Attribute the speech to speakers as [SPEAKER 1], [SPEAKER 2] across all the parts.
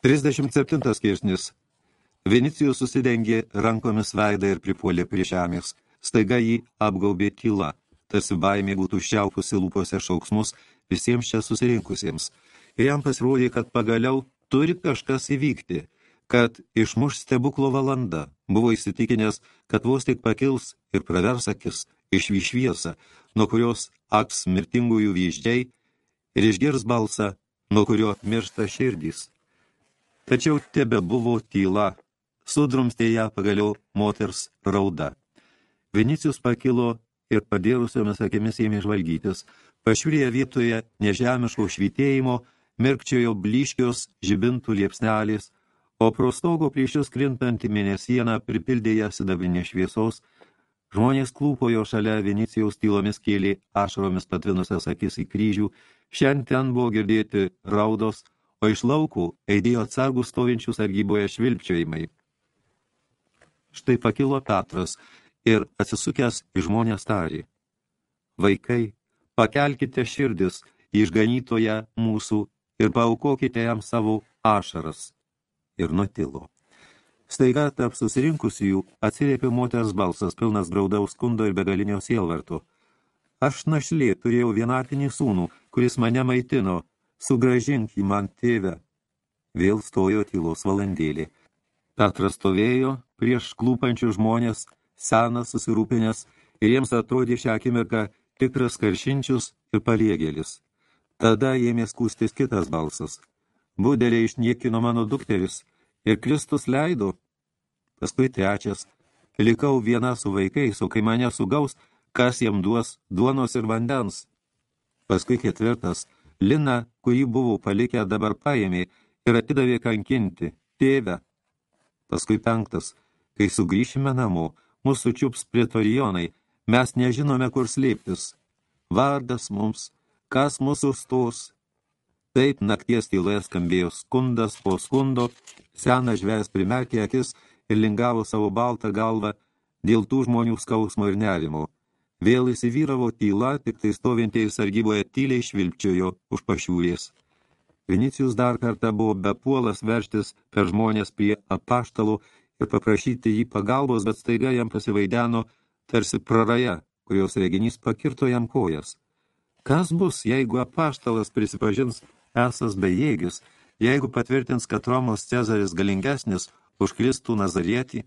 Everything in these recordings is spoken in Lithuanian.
[SPEAKER 1] 37 skirsnis. Vinicijus susidengė rankomis veidą ir pripuolė prie žemės. Staiga jį apgaubė tyla, tarsi baimė būtų šiaupusi lūpose šauksmus visiems čia susirinkusiems. Ir jam pasirodė, kad pagaliau turi kažkas įvykti, kad išmuš stebuklo valanda. Buvo įsitikinęs, kad vos tik pakils ir pravers akis iš vyšviesą, nuo kurios aks mirtingųjų vyždžiai ir išgirs balsą, nuo kurio miršta širdys. Tačiau tebe buvo tyla, sudrumstė ją pagaliau moters rauda. Vinicijus pakilo ir padėrusiomis akimis ėmė žvalgytis. Pašiūrėje vietoje nežemiško švitėjimo mirkčiojo blyškios žibintų liepsnelės, o pro stogo priešus krintantį mėnesieną pripildė ją sidabrinė šviesos, Žmonės klūpojo šalia Venicijaus tylomis kėlė ašaromis patvinusias akis į kryžių, šiandien buvo girdėti raudos, o iš laukų eidėjo atsargų stovinčių sargyboje švilpčiojimai. Štai pakilo Petras ir atsisukęs į žmonės tarį. Vaikai, pakelkite širdis į išganytoje mūsų ir paukokite jam savo ašaras. Ir nutilo. Staiga tarp susirinkusiųjų atsiliepė moters balsas, pilnas graudaus skundo ir begalinio sielvarto. Aš našlė turėjau vienatinį sūnų, kuris mane maitino, sugražink jį man tėvę. Vėl stojo tylos valandėlė. Petras stovėjo prieš klūpančių žmonės, senas susirūpinęs, ir jiems atrodė šią akimirką tikras karšinčius ir paliegėlis. Tada ėmė skūstis kitas balsas. Budelė išniekino mano dukteris, ir Kristus leido. Paskui trečias, likau viena su vaikais, o kai mane sugaus, kas jam duos duonos ir vandens. Paskui ketvirtas, Lina, kurį buvo palikę, dabar paėmė ir atidavė kankinti, tėvę. Paskui penktas, kai sugrįšime namo, mūsų čiups pretorijonai, mes nežinome, kur slėptis. Vardas mums, kas mūsų stos. Taip nakties tyloje skambėjo skundas po skundo, senas žvėjas primerkė akis ir lingavo savo baltą galvą dėl tų žmonių skausmo ir nerimo. Vėl įsivyravo tyla, tik tai stovintieji sargyboje tyliai švilpčiojo už pašiūrės. Vinicijus dar kartą buvo bepuolas verštis per žmonės prie apaštalų ir paprašyti jį pagalbos, bet staiga jam pasivaideno tarsi praraja, kurios reginys pakirto jam kojas. Kas bus, jeigu apaštalas prisipažins esas bejėgis, jeigu patvirtins, kad Romos Cezaris galingesnis už Kristų Nazarietį?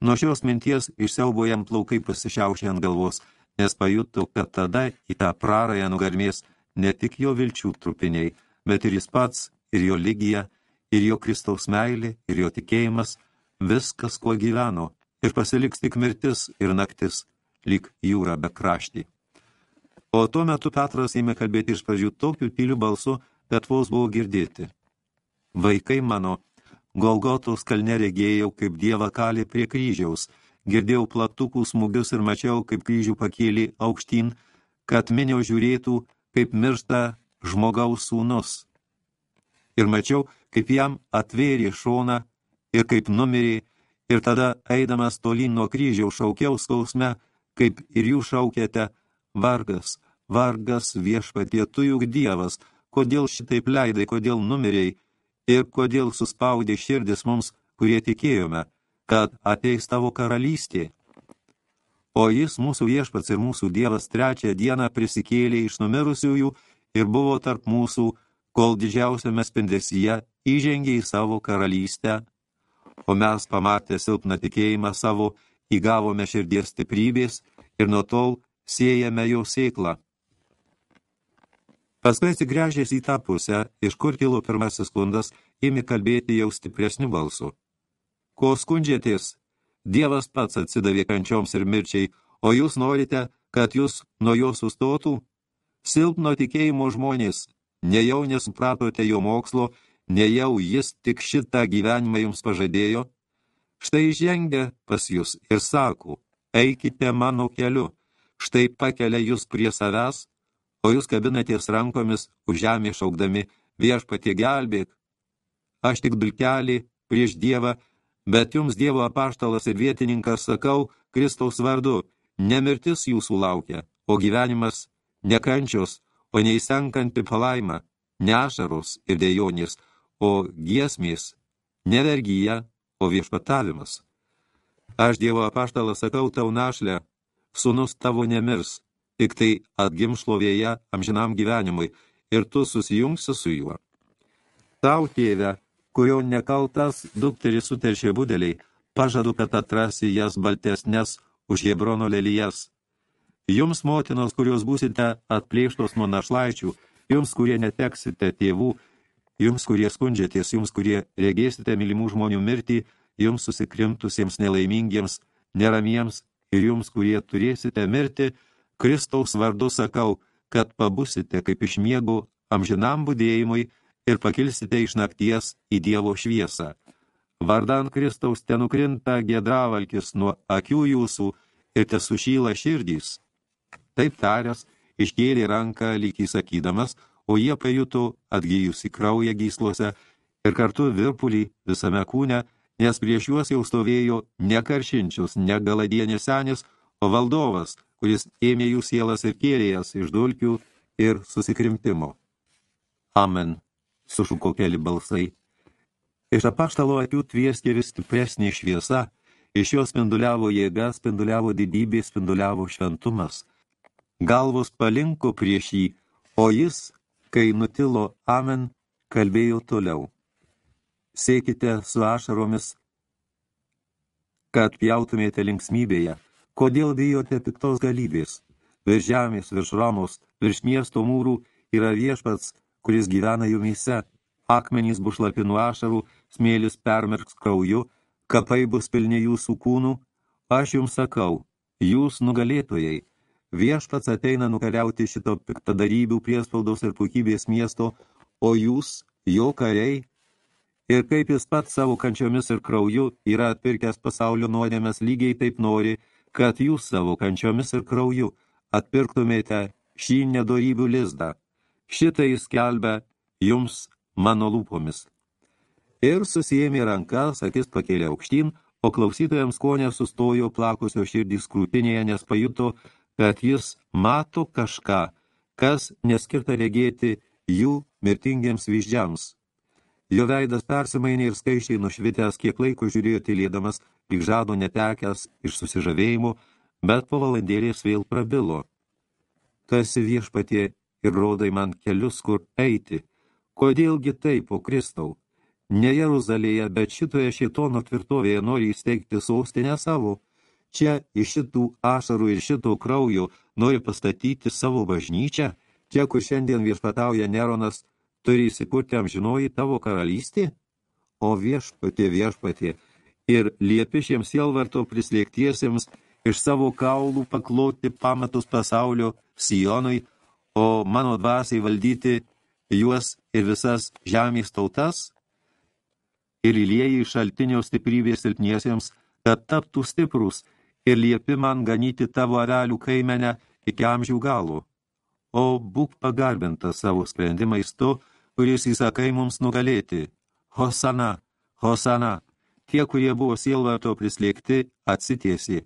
[SPEAKER 1] Nuo šios minties išsiaubo jam plaukai pasišiaušė ant galvos, nes pajuto, kad tada į tą prarąją nugarmės ne tik jo vilčių trupiniai, bet ir jis pats, ir jo lygija, ir jo Kristaus meilė, ir jo tikėjimas, viskas, kuo gyveno, ir pasiliks tik mirtis ir naktis, lyg jūra be kraštį. O tuo metu Petras ėmė kalbėti iš pradžių tokiu tyliu balsu, bet vos buvo girdėti. Vaikai mano, Golgotos kalne regėjau, kaip dievą kalė prie kryžiaus, girdėjau platukų smūgius ir mačiau, kaip kryžių pakėlė aukštyn, kad minio žiūrėtų, kaip miršta žmogaus sūnus. Ir mačiau, kaip jam atvėrė šoną ir kaip numirė, ir tada, eidamas tolyn nuo kryžiaus, šaukiau skausme, kaip ir jūs šaukėte, vargas, vargas viešpatie, tu juk dievas, kodėl šitaip leidai, kodėl numirėjai, ir kodėl suspaudė širdis mums, kurie tikėjome, kad ateis tavo karalystė. O jis, mūsų viešpats ir mūsų dievas, trečią dieną prisikėlė iš numirusiųjų ir buvo tarp mūsų, kol didžiausiame spindesyje įžengė į savo karalystę. O mes, pamatę silpną tikėjimą savo, įgavome širdies stiprybės ir nuo tol siejame jo sėklą. Paskui atsigręžęs į tą pusę, iš kur kilo pirmasis skundas, ėmė kalbėti jau stipresniu balsu. Ko skundžiatės? Dievas pats atsidavė kančioms ir mirčiai, o jūs norite, kad jūs nuo jo sustotų? Silpno tikėjimo žmonės, nejau nesupratote jo mokslo, nejau jis tik šitą gyvenimą jums pažadėjo? Štai žengia pas jūs ir sako, eikite mano keliu, štai pakelia jūs prie savęs, o jūs kabinatės rankomis už žemę šaukdami viešpatie gelbėk. Aš tik dulkelį prieš Dievą, bet jums Dievo apaštalas ir vietininkas sakau Kristaus vardu, nemirtis jūsų laukia, o gyvenimas nekančios, o neįsenkanti palaima, nešaros ir dejonės, o giesmės nevergyja, o viešpatavimas. Aš Dievo apaštalas sakau tau našlę, sunus tavo nemirs, tik tai atgim šlovėje amžinam gyvenimui ir tu susijungsi su juo. Tau, tėve, kurio nekaltas dukteris suteršė budeliai, pažadu, kad atrasi jas baltesnės už Hebrono lelyjas. Jums, motinos, kurios būsite atplėštos nuo našlaičių, jums, kurie neteksite tėvų, jums, kurie skundžiatės, jums, kurie regėsite mylimų žmonių mirtį, jums susikrimtusiems nelaimingiems, neramiems ir jums, kurie turėsite mirti, Kristaus vardu sakau, kad pabusite kaip iš miegų amžinam būdėjimui ir pakilsite iš nakties į Dievo šviesą. Vardan Kristaus tenukrinta gedravalkis nuo akių jūsų ir te sušyla širdys. Taip taręs, iškėlė ranką lyg įsakydamas, o jie pajuto atgyjusi kraują gyslose ir kartu virpulį visame kūne, nes prieš juos jau stovėjo ne karšinčius, ne galadienis senis, o valdovas, kuris ėmė jų sielas ir kėlėjas iš dulkių ir susikrimtimo. Amen, sušuko keli balsai. Iš apaštalo akių tvieskė vis stipresnė šviesa, iš jos spinduliavo jėga, spinduliavo didybė, spinduliavo šventumas. Galvos palinko prieš jį, o jis Kai nutilo amen, kalbėjo toliau. Sėkite su ašaromis, kad pjautumėte linksmybėje. Kodėl bijote piktos galybės? Virš žemės, virš Romos, virš miesto mūrų yra viešpats, kuris gyvena jumyse. Akmenys bus šlapi nuo ašarų, smėlis permerks krauju, kapai bus pilni jūsų kūnų. Aš jums sakau, jūs nugalėtojai, Viešpats ateina nukariauti šito piktadarybių priespaudos ir puikybės miesto, o jūs, jo kariai, ir kaip jis pats savo kančiomis ir krauju yra atpirkęs pasaulio nuodėmės lygiai taip nori, kad jūs savo kančiomis ir krauju atpirktumėte šį nedorybių lizdą. Šitai skelbia jums mano lūpomis. Ir susijėmė rankas, akis pakėlė aukštyn, o klausytojams konė sustojo plakusio širdys krūtinėje, nes pajuto, kad jis mato kažką, kas neskirta regėti jų mirtingiems vyždžiams. Jo veidas persimainė ir skaičiai nušvitęs, kiek laiko žiūrėjo tylėdamas, lyg žado netekęs iš susižavėjimų, bet po valandėlės vėl prabilo. Tu esi viešpatie ir rodai man kelius, kur eiti. Kodėlgi taip, po Kristau? Ne Jeruzalėje, bet šitoje šitono tvirtovėje nori įsteigti sostinę savo – Čia iš šitų ašarų ir šito kraujo nori pastatyti savo bažnyčią, čia, kur šiandien viešpatauja Neronas, turi įsikurti amžinoji tavo karalystė? O viešpatė, viešpatė, ir liepi šiems sielvarto prislėgtiesiems iš savo kaulų pakloti pamatus pasaulio Sijonui, o mano dvasiai valdyti juos ir visas žemės tautas? Ir įlieji šaltinio stiprybės silpniesiems, kad taptų stiprus ir liepi man ganyti tavo avelių kaimenę iki amžių galų. O būk pagarbintas savo sprendimais tu, kuris įsakai mums nugalėti. Hosana, Hosana, tie, kurie buvo sielvarto prislėgti, atsitiesi.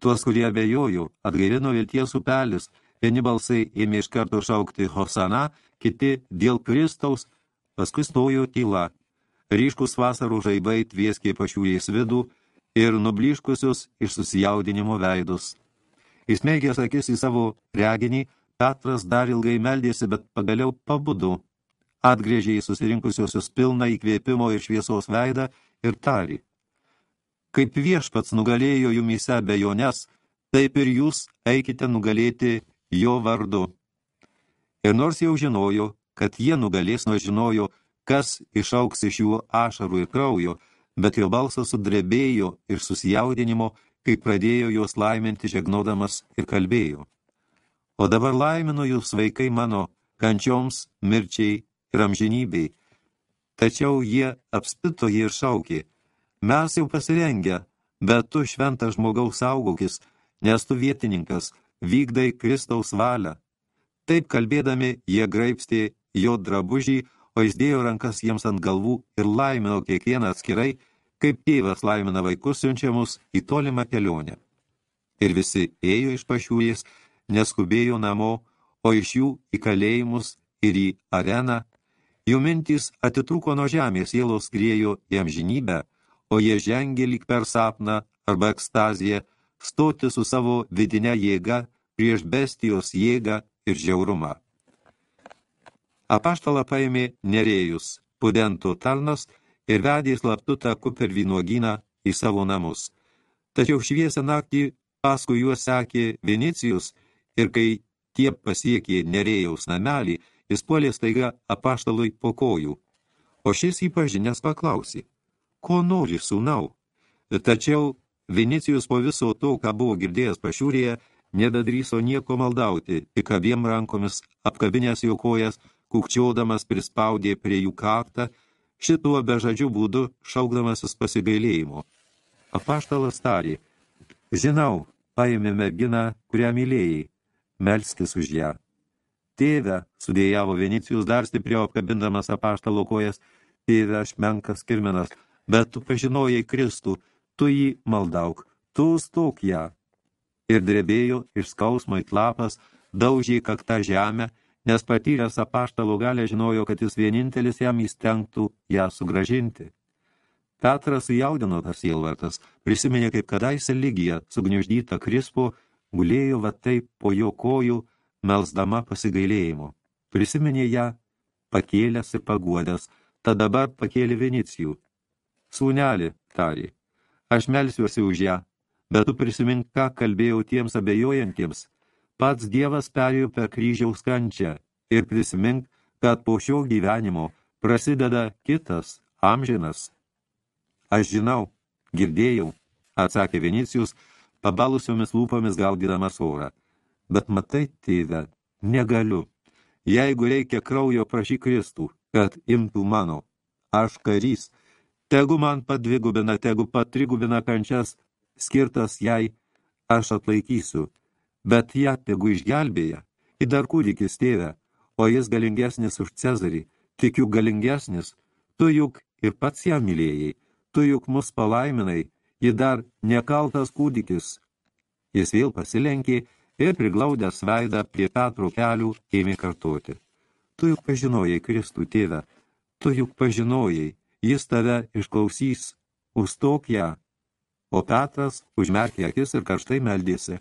[SPEAKER 1] Tuos, kurie abejojo, atgaivino vilties upelis, vieni balsai ėmė iš karto šaukti Hosana, kiti dėl Kristaus, paskui stojo tyla. Ryškus vasarų žaibai tvieskė pašiūrės vidų, ir nubliškusius iš susijaudinimo veidus. Įsmeigęs akis į savo reginį, Petras dar ilgai meldėsi, bet pagaliau pabudu. Atgrėžė į susirinkusiosius pilną įkvėpimo ir šviesos veidą ir tarį. Kaip viešpats nugalėjo jumyse bejonės, taip ir jūs eikite nugalėti jo vardu. Ir nors jau žinojo, kad jie nugalės, nors žinojo, kas išauks iš jų ašarų ir kraujo, bet jo balsas sudrebėjo ir susijaudinimo, kai pradėjo juos laiminti žegnodamas ir kalbėjo. O dabar laiminu jūs vaikai mano kančioms, mirčiai ir amžinybei. Tačiau jie apspito jį ir šaukė, mes jau pasirengę, bet tu šventas žmogaus saugokis, nes tu vietininkas, vykdai Kristaus valią. Taip kalbėdami, jie graipstė jo drabužį, o jis dėjo rankas jiems ant galvų ir laimino kiekvieną atskirai, kaip tėvas laimina vaikus siunčiamus į tolimą kelionę. Ir visi ėjo iš pašiūrės, neskubėjo namo, o iš jų į kalėjimus ir į areną, Jų mintys atitruko nuo žemės, sielos skriejo į amžinybę, o jie žengė lyg per sapną arba ekstaziją, stoti su savo vidinė jėga prieš bestijos jėgą ir žiaurumą. Apaštalą paėmė Nerėjus, pudento tarnas, ir vedė slaptu taku per vynuogyną į savo namus. Tačiau šviesą naktį paskui juos sekė Vinicijus ir kai tie pasiekė Nerėjaus namelį, jis puolė staiga apaštalui po kojų. O šis įpažinęs paklausė, ko nori sūnau? Tačiau Vinicijus po viso to, ką buvo girdėjęs pašiūrėje, nedadryso nieko maldauti, tik abiem rankomis apkabinės jo kojas, kukčiodamas prispaudė prie jų kaktą, šituo bežadžiu būdu šaukdamasis pasigailėjimo. Apaštalas tarė, žinau, paėmė merginą, kurią mylėjai, melskis už ją. Tėve, sudėjavo Vinicijus dar stipriau apkabindamas apaštalo kojas, tėve, aš menkas kirmenas, bet tu pažinojai Kristų, tu jį maldauk, tu stok ją. Ir drebėjo iš skausmo it lapas, daužė kaktą žemę, nes patyręs apaštalo galę žinojo, kad jis vienintelis jam įstengtų ją sugražinti. Petras sujaudino tas sielvartas, prisiminė, kaip kadaise lygija, sugniuždyta krispo, gulėjo va taip po jo kojų, melsdama pasigailėjimo. Prisiminė ją, pakėlęs ir paguodęs, tad dabar pakėlė Vinicijų. Sūnelį, tarė, aš melsiuosi už ją, bet tu prisimink, ką kalbėjau tiems abejojantiems. Pats Dievas perėjo per kryžiaus kančią ir prisimink, kad po šio gyvenimo prasideda kitas, amžinas. Aš žinau, girdėjau, atsakė Vinicijus, pabalusiomis lūpomis gaudydamas orą. Bet matai, tėve, negaliu. Jeigu reikia kraujo, prašy Kristų, kad imtų mano. Aš karys, Tegu man padvigubina, tegu patrigubina kančias, skirtas jai, aš atlaikysiu, bet ją tegu išgelbėja, į dar kūdikis tėvę, o jis galingesnis už Cezarį, tik juk galingesnis, tu juk ir pats ją mylėjai, tu juk mus palaiminai, ji dar nekaltas kūdikis. Jis vėl pasilenkė ir priglaudęs veidą prie Petro kelių ėmė kartoti. Tu juk pažinojai Kristų tėvę, tu juk pažinojai, jis tave išklausys, užstok ją. O Petras užmerkė akis ir karštai meldėsi.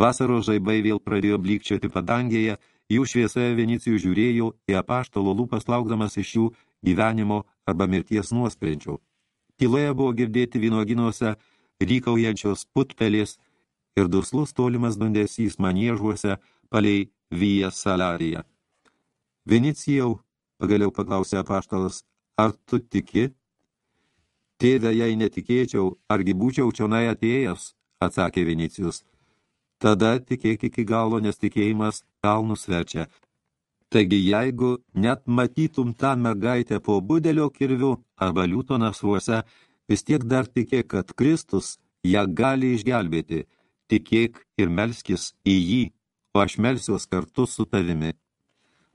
[SPEAKER 1] Vasaros žaibai vėl pradėjo blykčioti padangėje, jų šviesoje Venicijų žiūrėjo į apaštalo lūpas laukdamas iš jų gyvenimo arba mirties nuosprendžių. Tyloje buvo girdėti vynoginuose rykaujančios putpelės ir duslus tolimas dundesys maniežuose palei Vyja Salariją. Venicijau, pagaliau paklausė apaštalas, Ar tu tiki? Tėve, jei netikėčiau, argi būčiau čionai atėjęs, atsakė Vinicijus. Tada tikėk iki galo, nes tikėjimas kalnus verčia. Taigi, jeigu net matytum tą mergaitę po budelio kirviu arba liūto nasruose, vis tiek dar tikėk, kad Kristus ją gali išgelbėti. Tikėk ir melskis į jį, o aš melsiuos kartu su tavimi.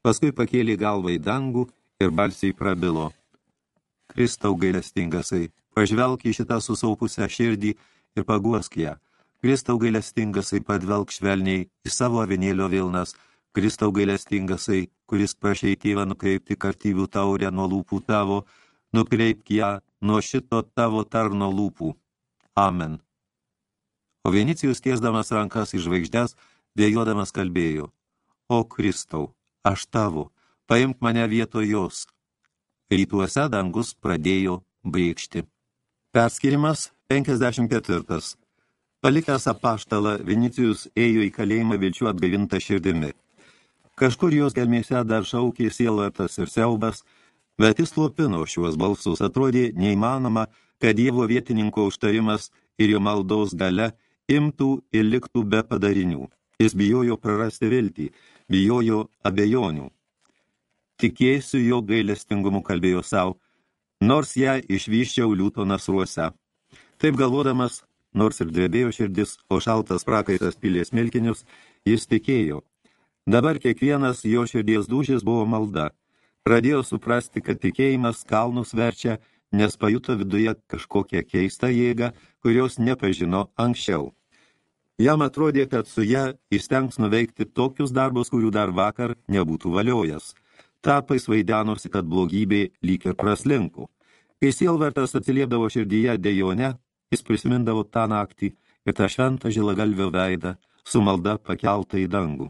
[SPEAKER 1] Paskui pakėlė galvą į dangų ir balsiai prabilo. Kristau gailestingasai, pažvelk į šitą susaupusią širdį ir paguosk ją. Kristau gailestingasai, padvelk švelniai į savo avinėlio vilnas. Kristau gailestingasai, kuris prašai tėvą nukreipti kartyvių taurę nuo lūpų tavo, nukreipk ją nuo šito tavo tarno lūpų. Amen. O Venicijus tiesdamas rankas į žvaigždės, dėjodamas kalbėjo, O Kristau, aš tavo, paimk mane vietoj jos, rytuose dangus pradėjo brėkšti. Perskirimas 54. Palikęs apaštalą, Vinicijus ėjo į kalėjimą vilčių atgavinta širdimi. Kažkur jos gelmėse dar šaukė sielvartas ir siaubas, bet jis slopino šiuos balsus. Atrodė neįmanoma, kad Dievo vietininko užtarimas ir jo maldaus gale imtų ir liktų be padarinių. Jis bijojo prarasti viltį, bijojo abejonių tikėsiu jo gailestingumu kalbėjo savo, nors ją išvyščiau liūto nasruose. Taip galvodamas, nors ir drebėjo širdis, o šaltas prakaitas pilės milkinius, jis tikėjo. Dabar kiekvienas jo širdies dūžis buvo malda. Pradėjo suprasti, kad tikėjimas kalnus verčia, nes pajuto viduje kažkokią keistą jėgą, kurios nepažino anksčiau. Jam atrodė, kad su ją įstengs nuveikti tokius darbus, kurių dar vakar nebūtų valiojęs – tarpais vaidenosi, kad blogybė lyg ir praslinko. Kai sielvartas atsiliepdavo širdyje dėjone, jis prisimindavo tą naktį ir tą šventą žilagalvio veidą su malda pakeltą į dangų.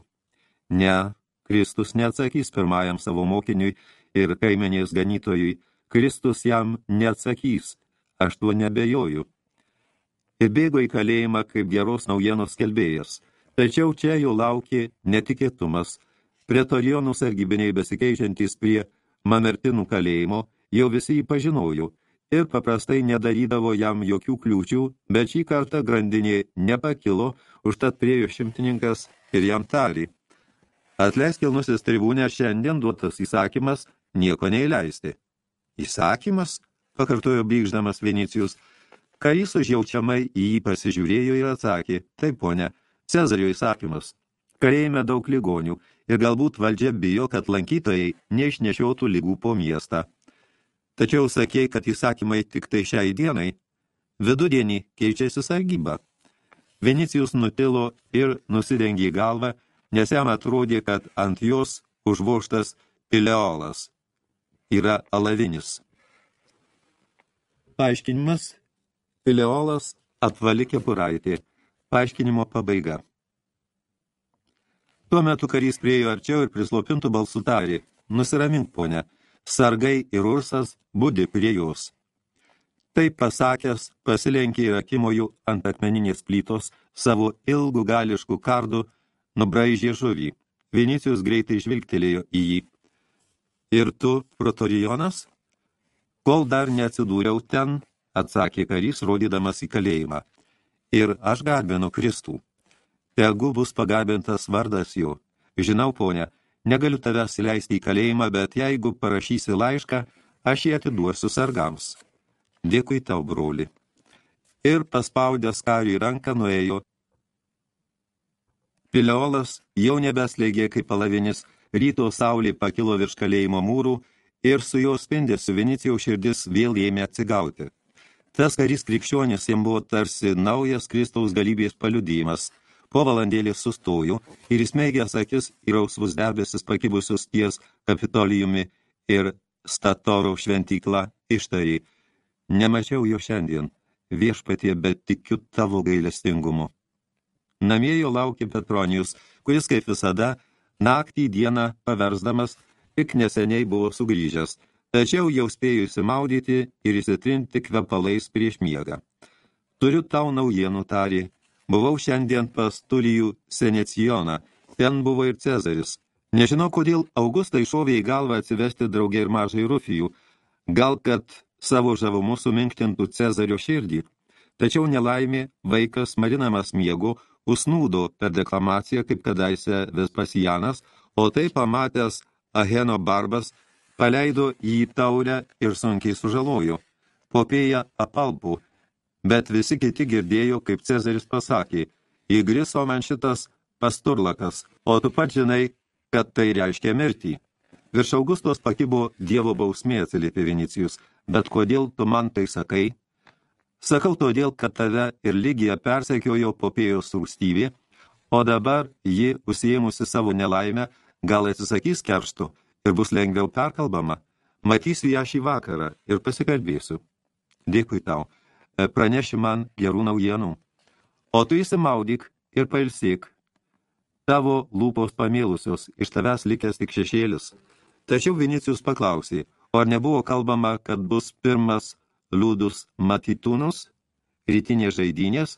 [SPEAKER 1] Ne, Kristus neatsakys pirmajam savo mokiniui ir kaimenės ganytojui, Kristus jam neatsakys, aš tuo nebejoju. Ir bėgo į kalėjimą kaip geros naujienos kelbėjas, tačiau čia jo laukė netikėtumas. Pretorijonų sargybiniai besikeičiantys prie mamertinų kalėjimo, jau visi jį pažinojo ir paprastai nedarydavo jam jokių kliūčių, bet šį kartą grandinė nepakilo, užtat priejo šimtininkas ir jam tarė. Atleisk kilnusis tribūnė, šiandien duotas įsakymas nieko neįleisti. Įsakymas? pakartojo bygždamas Venicijus. Karys užjaučiamai į jį pasižiūrėjo ir atsakė, taip, ponė, Cezario įsakymas. Karėjime daug ligonių ir galbūt valdžia bijo, kad lankytojai neišnešiotų lygų po miestą. Tačiau sakėjai, kad įsakymai tik tai šiai dienai. Vidudienį keičiasi sargyba. Venicijus nutilo ir nusidengė galvą, nes jam atrodė, kad ant jos užvoštas pileolas yra alavinis. Paaiškinimas – pileolas apvali kepuraitė. Paaiškinimo pabaiga. Tuo metu karys priejo arčiau ir prislopintų balsų tarė. Nusiramink, ponė, sargai ir ursas budi prie jos. Taip pasakęs, pasilenkė ir akimojų ant akmeninės plytos savo ilgų gališkų kardų nubraižė žuvį. Vinicijus greitai žvilgtelėjo į jį. Ir tu, protorijonas? Kol dar neatsidūriau ten, atsakė karys, rodydamas į kalėjimą. Ir aš garbinu Kristų. Tegu bus pagarbintas vardas jo. Žinau, ponė, negaliu tavęs įleisti į kalėjimą, bet jeigu parašysi laišką, aš jį atiduosiu sargams. Dėkui tau, broli. Ir paspaudęs kariui ranką nuėjo Pileolas jau nebeslėgė kaip palavinis, ryto saulė pakilo virš kalėjimo mūrų ir su jo spindėsiu Venicijaus širdis vėl ėmė atsigauti. Tas karys krikščionis jam buvo tarsi naujas Kristaus galybės paliudymas. Po valandėlį sustojo ir įsmeigęs akis į rausvus debesis pakibusius ties kapitolijumi ir statoro šventyklą ištarė. Nemačiau jo šiandien, viešpatie, bet tikiu tavo gailestingumu. Namie jo laukė Petronijus, kuris, kaip visada, naktį dieną paversdamas, tik neseniai buvo sugrįžęs, tačiau jau spėjo įsimaudyti ir įsitrinti kvepalais prieš miegą. Turiu tau naujienų, tarė. Buvau šiandien pas Tulijų Senecijoną, ten buvo ir Cezaris. Nežinau, kodėl Augustai šovė į galvą atsivesti draugė ir mažai Rufijų. Gal, kad savo žavumu suminktintų Cezario širdį. Tačiau nelaimė, vaikas marinamas miegu, usnūdo per deklamaciją, kaip kadaise Vespasianas, o tai pamatęs Aheno barbas, paleido jį taurę ir sunkiai sužalojo. Popėja apalpų, bet visi kiti girdėjo, kaip Cezaris pasakė, įgriso man šitas pasturlakas, o tu pat žinai, kad tai reiškia mirtį. Virš Augustos pakibo dievo bausmė atsiliepė Vinicijus, bet kodėl tu man tai sakai? Sakau todėl, kad tave ir lygija persekiojo popėjos rūstybė, o dabar ji, užsiėmusi savo nelaimę, gal atsisakys kerštų ir bus lengviau perkalbama. Matysiu ją šį vakarą ir pasikalbėsiu. Dėkui tau, praneši man gerų naujienų. O tu įsimaudyk ir pailsėk. Tavo lūpos pamėlusios, iš tavęs likęs tik šešėlis. Tačiau Vinicijus paklausė, o ar nebuvo kalbama, kad bus pirmas liūdus matytūnus, rytinės žaidynės,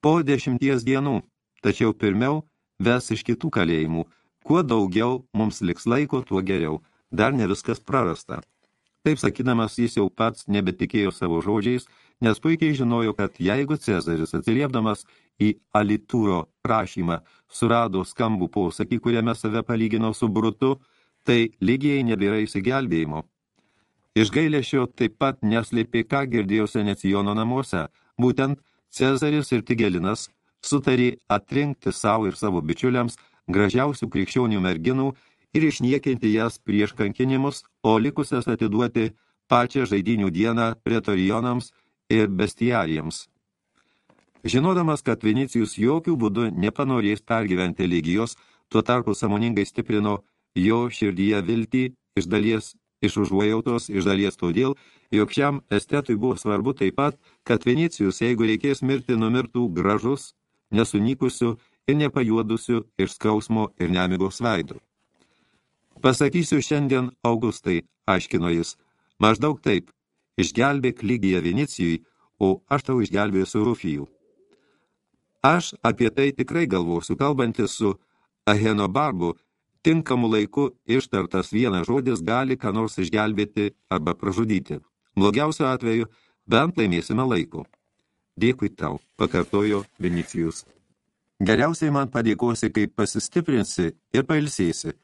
[SPEAKER 1] po dešimties dienų, tačiau pirmiau ves iš kitų kalėjimų. Kuo daugiau mums liks laiko, tuo geriau. Dar ne viskas prarasta. Taip sakydamas, jis jau pats nebetikėjo savo žodžiais, nes puikiai žinojo, kad jeigu Cezaris atsiliepdamas į Alitūro prašymą surado skambų posakį, kuriame save palygino su Brutu, tai lygiai nebėra įsigelbėjimo. Iš gailėšio taip pat neslėpė, ką girdėjo Senecijono namuose. Būtent Cezaris ir Tigelinas sutarė atrinkti savo ir savo bičiuliams gražiausių krikščionių merginų ir išniekinti jas prieš kankinimus, o likusias atiduoti pačią žaidinių dieną pretorijonams ir bestiarijams. Žinodamas, kad Vinicijus jokių būdų nepanorės pergyventi lygijos, tuo tarpu samoningai stiprino jo širdyje viltį iš dalies iš užuojautos, iš dalies todėl, jog šiam estetui buvo svarbu taip pat, kad Venicijus, jeigu reikės mirti, numirtų gražus, nesunykusiu ir nepajuodusiu iš skausmo ir nemigos veidų. Pasakysiu šiandien Augustai, aiškino jis, maždaug taip, išgelbėk lygiją Venicijui, o aš tau išgelbėsiu Rufijų. Aš apie tai tikrai galvosiu, kalbantis su Aheno Barbu, tinkamu laiku ištartas vienas žodis gali ką nors išgelbėti arba pražudyti. Blogiausio atveju bent laimėsime laiko. Dėkui tau, pakartojo Vinicijus. Geriausiai man padėkosi, kaip pasistiprinsi ir pailsėsi.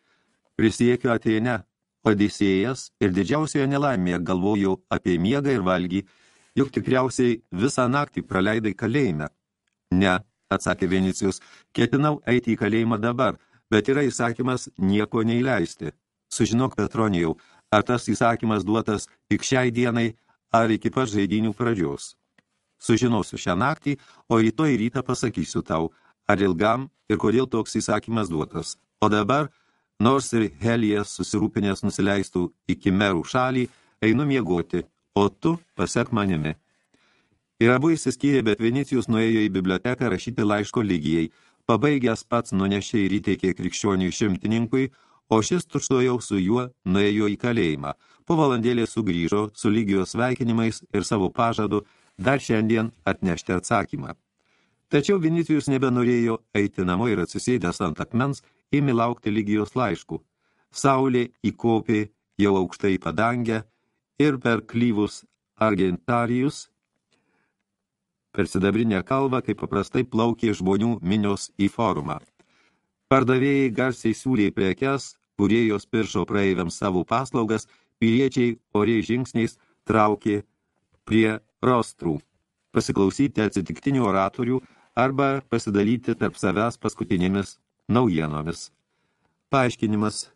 [SPEAKER 1] Prisiekiu ateine, Odisėjas ir didžiausioje nelaimėje galvojau apie miegą ir valgį, juk tikriausiai visą naktį praleidai kalėjime. Ne, atsakė Vinicijus, ketinau eiti į kalėjimą dabar – bet yra įsakymas nieko neįleisti. Sužinok, Petronijau, ar tas įsakymas duotas tik šiai dienai, ar iki pat žaidinių pradžios. Sužinosiu šią naktį, o rytoj rytą pasakysiu tau, ar ilgam ir kodėl toks įsakymas duotas. O dabar, nors ir Helijas susirūpinęs nusileistų iki merų šalį, einu miegoti, o tu pasek manimi. Ir abu įsiskyrė, bet Vinicijus nuėjo į biblioteką rašyti laiško lygijai, Pabaigęs pats nunešė ir įteikė krikščioniui šimtininkui, o šis tučtojau su juo nuėjo į kalėjimą. Po valandėlė sugrįžo su lygijos sveikinimais ir savo pažadu dar šiandien atnešti atsakymą. Tačiau Vinitijus nebenorėjo eiti namo ir atsisėdęs ant akmens, ėmė laukti lygijos laiškų. Saulė įkopė jau aukštai padangę ir per klyvus argentarijus Per sidabrinę kalvą, kaip paprastai, plaukė žmonių minios į forumą. Pardavėjai garsiai siūlė prekes, kurie jos piršo praeiviams savo paslaugas, piliečiai oriai žingsniais traukė prie rostrų, pasiklausyti atsitiktinių oratorių arba pasidalyti tarp savęs paskutinėmis naujienomis. Paaiškinimas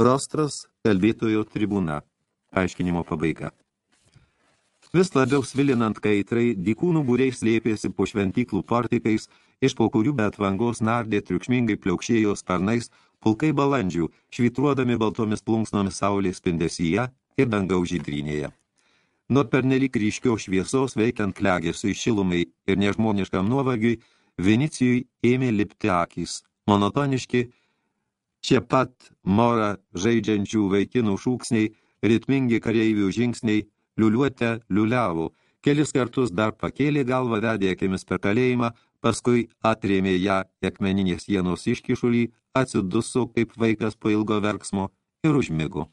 [SPEAKER 1] Rostras kalbėtojo tribūna. Paaiškinimo pabaiga. Vis labiau svilinant kaitrai, dykūnų būriai slėpėsi po šventyklų portikais, iš po kurių bet vangos nardė triukšmingai pliaukšėjo sparnais pulkai balandžių, švitruodami baltomis plunksnomis saulės spindesyje ir dangaus žydrynėje. Nuo pernelyg ryškio šviesos veikiant klegėsui šilumai ir nežmoniškam nuovargiui, Venicijui ėmė lipti akys, monotoniški, čia pat morą žaidžiančių vaikinų šūksniai, ritmingi kareivių žingsniai, liuliuotę liuliavo, kelis kartus dar pakėlė galvą, vedė akimis per kalėjimą, paskui atrėmė ją akmeninės sienos iškišulį, atsiduso kaip vaikas po ilgo verksmo ir užmigo.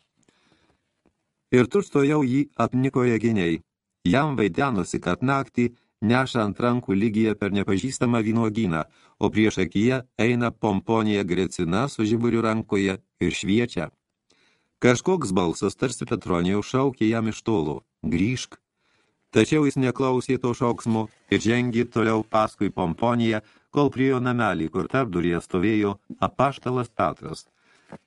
[SPEAKER 1] Ir tučtojau jį apniko reginiai. Jam vaidenosi, kad naktį neša ant rankų lygiją per nepažįstamą vynuogyną, o prieš akiją eina pomponija grecina su žiburiu rankoje ir šviečia. Kažkoks balsas tarsi Petronijau šaukė jam iš tolo grįžk. Tačiau jis neklausė to šauksmo ir žengė toliau paskui pomponiją, kol priejo namelį, kur tarpdurėje stovėjo apaštalas Petras.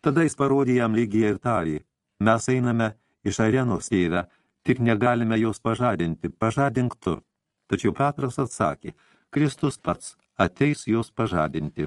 [SPEAKER 1] Tada jis parodė jam lygiai ir tarį. Mes einame iš arenos tėvę, tik negalime jos pažadinti, pažadink tu. Tačiau Petras atsakė, Kristus pats ateis jos pažadinti.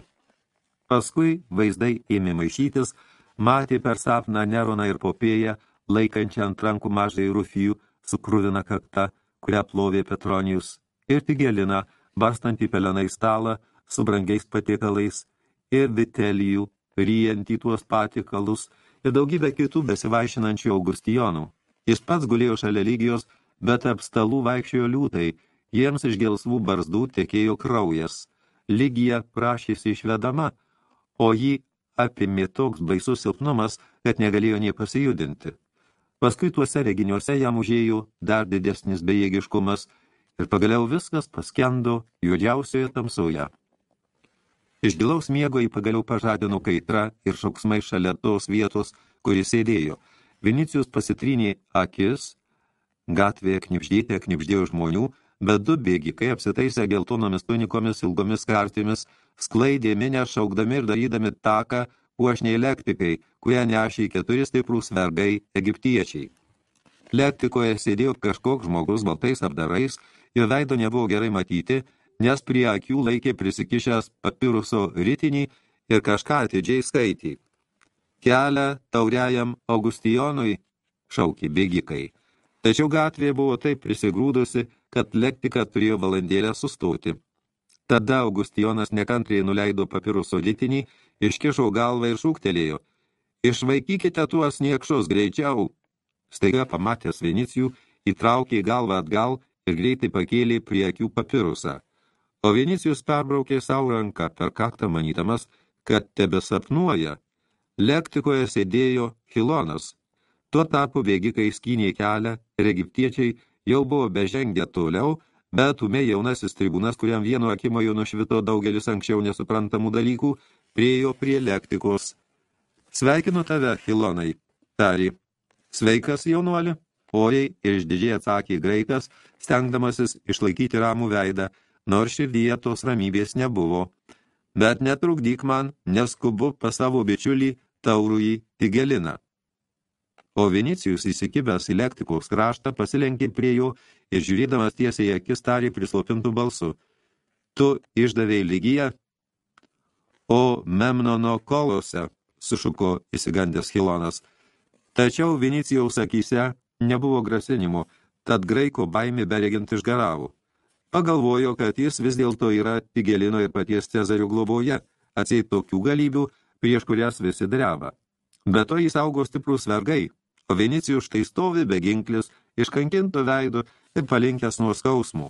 [SPEAKER 1] Paskui vaizdai ėmė maišytis, matė per sapną Neroną ir Popėją, laikančią ant rankų mažai Rufijų, su krūvina kakta, kurią plovė Petronijus, ir Tigelina, barstantį pelenai stalą su brangiais patiekalais, ir Vitelijų, ryjantį tuos patiekalus, ir daugybę kitų besivaišinančių Augustijonų. Jis pats gulėjo šalia lygijos, bet ap stalų vaikščiojo liūtai, jiems iš gelsvų barzdų tekėjo kraujas. Lygija prašėsi išvedama, o jį apimė toks baisus silpnumas, kad negalėjo nie pasijudinti. Paskui tuose reginiuose jam užėjo dar didesnis bejėgiškumas ir pagaliau viskas paskendo juodžiausioje tamsoje. Iš gilaus miego jį pagaliau pažadino kaitra ir šauksmai šalia tos vietos, kuris sėdėjo. Vinicijus pasitrynė akis, gatvėje knipždėte knipždėjo žmonių, bet du bėgikai apsitaisę geltonomis tunikomis ilgomis kartimis, sklaidė minę šaukdami ir darydami taką, puošniai lektikai, kurią nešė keturi stiprūs vergai egiptiečiai. Lektikoje sėdėjo kažkoks žmogus baltais apdarais, jo veido nebuvo gerai matyti, nes prie akių laikė prisikišęs papiruso ritinį ir kažką atidžiai skaitė. Kelią tauriajam Augustijonui, šaukė bėgikai. Tačiau gatvė buvo taip prisigrūdusi, kad lektika turėjo valandėlę sustoti. Tada Augustijonas nekantriai nuleido papiruso litinį, iškišo galvą ir šūktelėjo. Išvaikykite tuos niekšus greičiau. Staiga pamatęs Vinicijų, įtraukė galvą atgal ir greitai pakėlė prie akių papirusą. O Vinicijus perbraukė savo ranką per kaktą manydamas, kad tebesapnuoja. Lektikoje sėdėjo Hilonas. Tuo tarpu bėgikai skynė kelią ir egiptiečiai jau buvo bežengę toliau, bet ume jaunasis tribūnas, kuriam vienu akimoju nušvito daugelis anksčiau nesuprantamų dalykų, priejo prie lektikos. Sveikinu tave, Hilonai, tari. Sveikas, jaunuoli, oriai ir išdidžiai atsakė graikas, stengdamasis išlaikyti ramų veidą, nors širdyje tos ramybės nebuvo. Bet netrukdyk man, neskubu pas savo bičiulį taurųjį Tigeliną. O Vinicijus įsikibęs į lektikos kraštą pasilenkė prie jo ir žiūrėdamas tiesiai akis tarė prislopintų balsu. Tu išdavėjai lygiją, o Memnono kolose, sušuko įsigandęs Hilonas. Tačiau Vinicijaus akyse nebuvo grasinimo, tad graiko baimė beregint išgaravo. Pagalvojo, kad jis vis dėlto yra Tigelino ir paties Cezarių globoje, atseit tokių galybių, prieš kurias visi dreba. Be to jis augo stiprus vergai, o Vinicijus štai stovi be ginklis, iškankinto veido ir palinkęs nuo skausmų.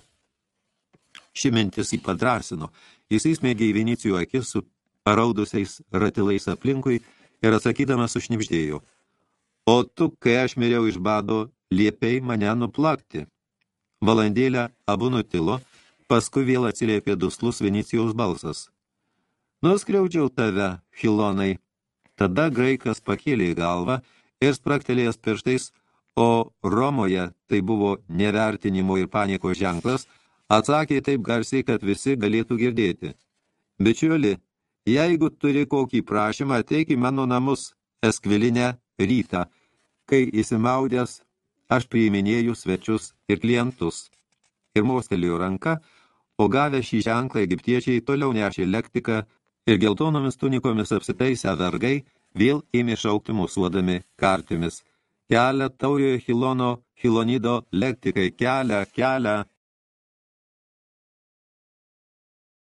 [SPEAKER 1] Ši mintis jį padrasino, jis įsmėgė į Vinicijų akis su paraudusiais ratilais aplinkui ir atsakydamas sušnipždėjo. O tu, kai aš miriau iš bado, liepiai mane nuplakti. Valandėlę abu nutilo, paskui vėl atsiliepė duslus Venicijaus balsas. Nuskriaudžiau tave, Hilonai. Tada graikas pakėlė galvą ir spraktelėjęs pirštais, o Romoje tai buvo nevertinimo ir panikos ženklas, atsakė taip garsiai, kad visi galėtų girdėti. Bičiuli, jeigu turi kokį prašymą, ateik į mano namus, eskvilinę rytą, kai įsimaudęs aš priiminėjau svečius ir klientus. Ir mostelėjo ranka, o gavę šį ženklą egiptiečiai toliau nešė lektiką ir geltonomis tunikomis apsitaisę vergai vėl ėmė šaukti musuodami kartimis. Kelią tauriojo Hilono, Hilonido lektikai, kelią, kelią.